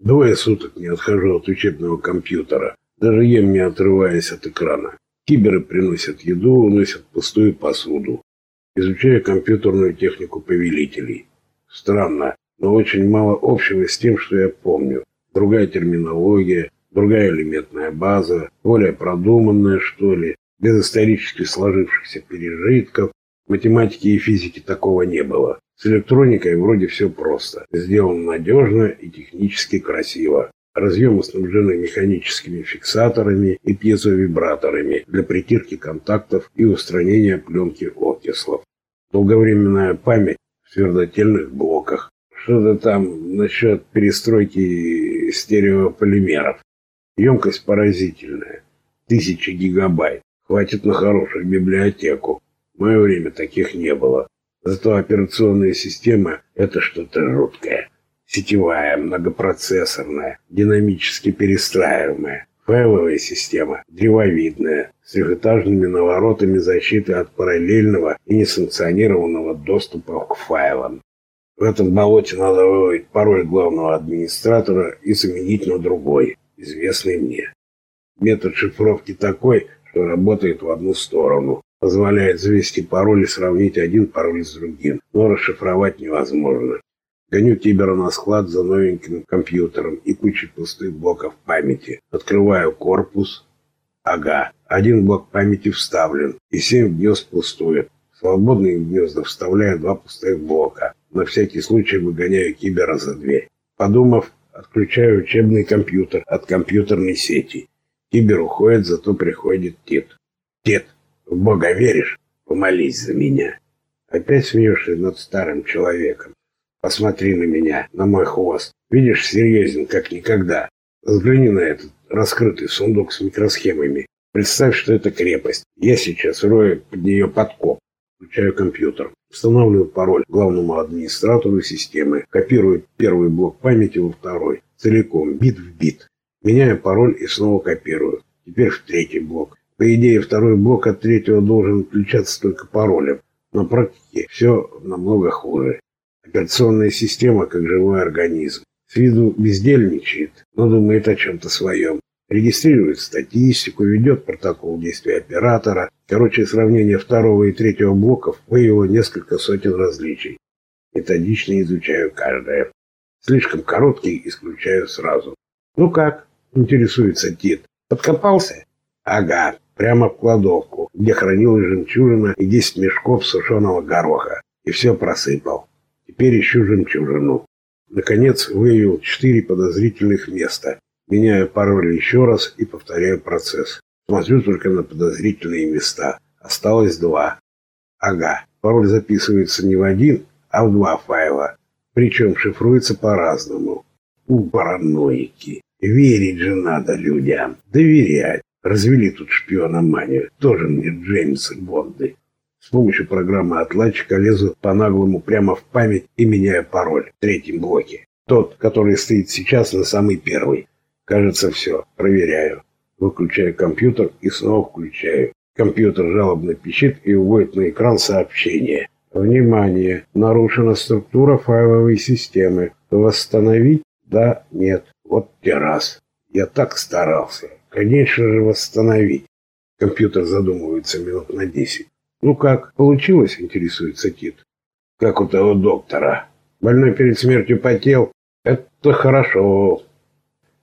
Двое суток не отхожу от учебного компьютера. Даже ем не отрываясь от экрана. Киберы приносят еду, уносят пустую посуду. Изучаю компьютерную технику повелителей. Странно, но очень мало общего с тем, что я помню. Другая терминология, другая элементная база, более продуманная, что ли, без исторически сложившихся пережитков. Математики и физики такого не было. С электроникой вроде все просто. Сделано надежно и технически красиво. Разъемы снабжены механическими фиксаторами и пьезовибраторами для притирки контактов и устранения пленки окислов. Долговременная память в твердотельных блоках. Что-то там насчет перестройки стереополимеров. Емкость поразительная. Тысячи гигабайт. Хватит на хорошую библиотеку. В мое время таких не было. Зато операционная система – это что-то жуткое. Сетевая, многопроцессорная, динамически перестраиваемая. Файловая система древовидная, с трехэтажными наворотами защиты от параллельного и несанкционированного доступа к файлам. В этом болоте надо выводить пароль главного администратора и заменить на другой, известный мне. Метод шифровки такой, что работает в одну сторону позволяет завести пароль и сравнить один пароль с другим, но расшифровать невозможно. Гоню Кибера на склад за новеньким компьютером и кучей пустых блоков памяти. Открываю корпус. Ага, один блок памяти вставлен, и семь гнезд пустует. свободные гнезда вставляю два пустых блока. На всякий случай выгоняю Кибера за дверь. Подумав, отключаю учебный компьютер от компьютерной сети. Кибер уходит, зато приходит Тит. Тит, в Бога веришь? Помолись за меня. Опять смеешься над старым человеком. Посмотри на меня, на мой хвост. Видишь, серьезен, как никогда. Взгляни на этот раскрытый сундук с микросхемами. Представь, что это крепость. Я сейчас рою под нее подкоп. Включаю компьютер. Устанавливаю пароль главному администратору системы. Копирую первый блок памяти во второй. Целиком, бит в бит. Меняю пароль и снова копирую. Теперь в третий блок. По идее, второй блок от третьего должен включаться только паролем. На практике все намного хуже. Операционная система как живой организм. С виду бездельничает, но думает о чем-то своем. Регистрирует статистику, ведет протокол действия оператора. Короче, сравнение второго и третьего блоков выявило несколько сотен различий. Методично изучаю каждое. Слишком короткий исключаю сразу. «Ну как?» – интересуется Тит. «Подкопался?» «Ага, прямо в кладовку, где хранилась жемчужина и 10 мешков сушеного гороха. И все просыпал. Теперь ищу жемчужину. Наконец выявил четыре подозрительных места. Меняю пароль еще раз и повторяю процесс. Смотрю только на подозрительные места. Осталось два. Ага, пароль записывается не в один, а в два файла. Причем шифруется по-разному. У параноики. Верить же надо людям. Доверять. Развели тут шпиономанию. Тоже мне Джеймсы Бонды. С помощью программы отладчика лезу по наглому прямо в память и меняю пароль в третьем блоке. Тот, который стоит сейчас на самый первый. Кажется, все. Проверяю. Выключаю компьютер и снова включаю. Компьютер жалобно пищит и уводит на экран сообщение. Внимание! Нарушена структура файловой системы. Восстановить? Да, нет. Вот те раз. Я так старался. Конечно же, восстановить. Компьютер задумывается минут на десять. Ну как, получилось, интересуется Кит. Как у того доктора. Больной перед смертью потел. Это хорошо.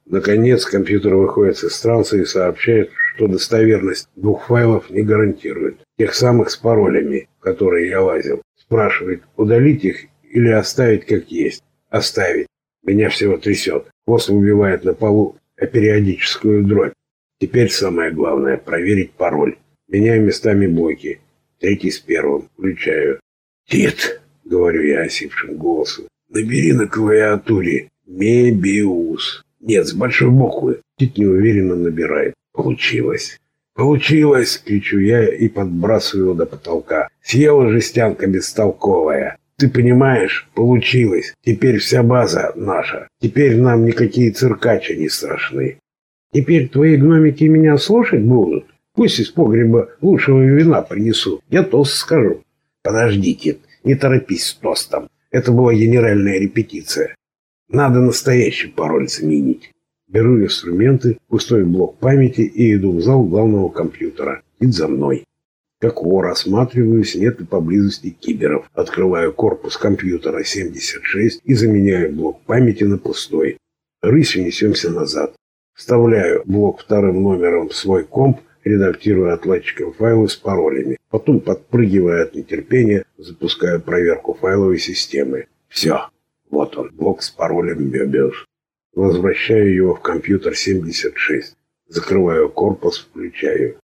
Наконец компьютер выходит из транса и сообщает, что достоверность двух файлов не гарантирует. Тех самых с паролями, которые я лазил. Спрашивает, удалить их или оставить как есть. Оставить. Меня всего трясет. Хвост убивает на полу а периодическую дробь. Теперь самое главное – проверить пароль. Меняю местами блоки. Третий с первым. Включаю. «Тит», — говорю я осипшим голосом, — «набери на клавиатуре Мебиус». Нет, с большой буквы. Тит неуверенно набирает. Получилось. «Получилось!» — кричу я и подбрасываю его до потолка. «Съела жестянка бестолковая!» «Ты понимаешь? Получилось! Теперь вся база наша. Теперь нам никакие циркачи не страшны. Теперь твои гномики меня слушать будут? Пусть из погреба лучшего вина принесут. Я тост скажу. Подождите, не торопись с тостом. Это была генеральная репетиция. Надо настоящий пароль заменить. Беру инструменты, пустой блок памяти и иду в зал главного компьютера. Ид за мной. Как вор осматриваюсь, нет ли поблизости киберов. Открываю корпус компьютера 76 и заменяю блок памяти на пустой. Рысью несемся назад. Вставляю блок вторым номером в свой комп, редактирую отладчиком файлы с паролями. Потом, подпрыгивая от нетерпения, запускаю проверку файловой системы. Все. Вот он, блок с паролем Бебеус. Возвращаю его в компьютер 76. Закрываю корпус, включаю.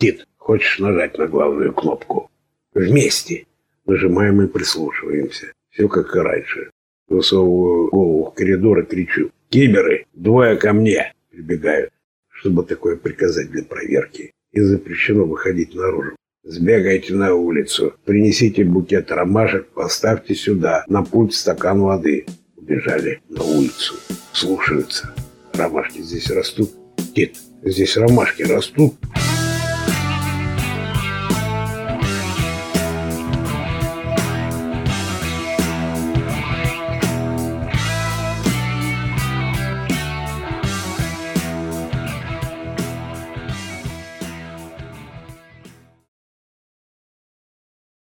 Тит, хочешь нажать на главную кнопку? Вместе. Нажимаем и прислушиваемся. Все как и раньше. Высовываю голову в коридор и кричу. «Киберы! Двое ко мне!» Прибегают, чтобы такое приказать для проверки. И запрещено выходить наружу. Сбегайте на улицу, принесите букет ромашек, поставьте сюда, на пульт стакан воды. Убежали на улицу, слушаются. Ромашки здесь растут. Кит, здесь ромашки растут.